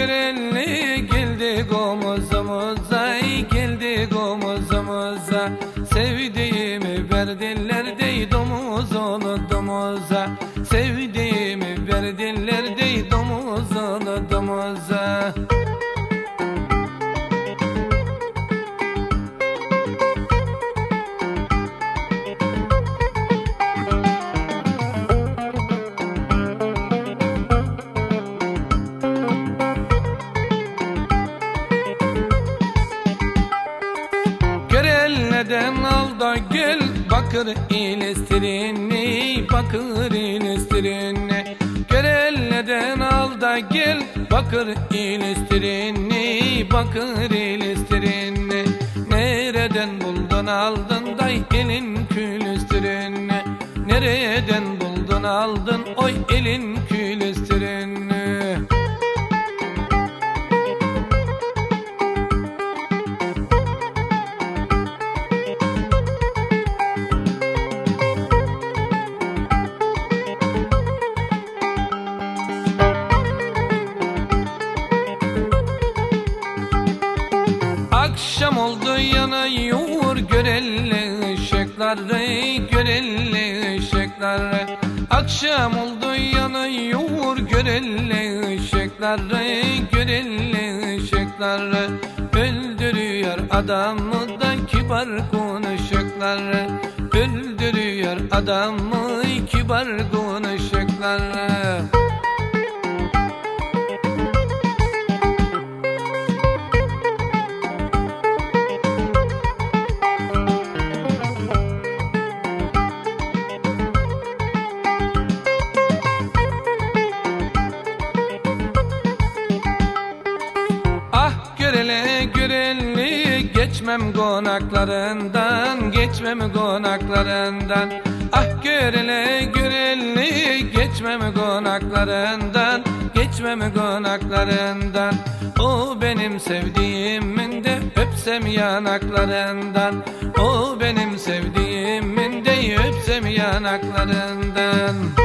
görene Geldik omuz omuza Geldik omuz omuza Sevdiğimi verdiler dey domuz onu domuza. Sevdiğimi verdiler dey domuz Görelleden al gel Bakır ilestirini Bakır ilestirini Görelleden al da gel Bakır ilestirini Bakır ilestirini Nereden buldun aldın day elin külüstürünü Nereden buldun aldın oy elin külüstürünü Akşam oldu yanıyor görelle ışıkları görelle ışıkları. Akşam oldu yanıyor görelle ışıkları görelle ışıkları. Öldürüyor adamı da kibar konuşukları Öldürüyor adamı kibar konuşukları geçmem konaklarından geçmem konaklarından. Ah görele göreli geçmem konaklarından geçmem konaklarından. O benim sevdiğimin de öpsem yanaklarından. O benim sevdiğimin de öpsem yanaklarından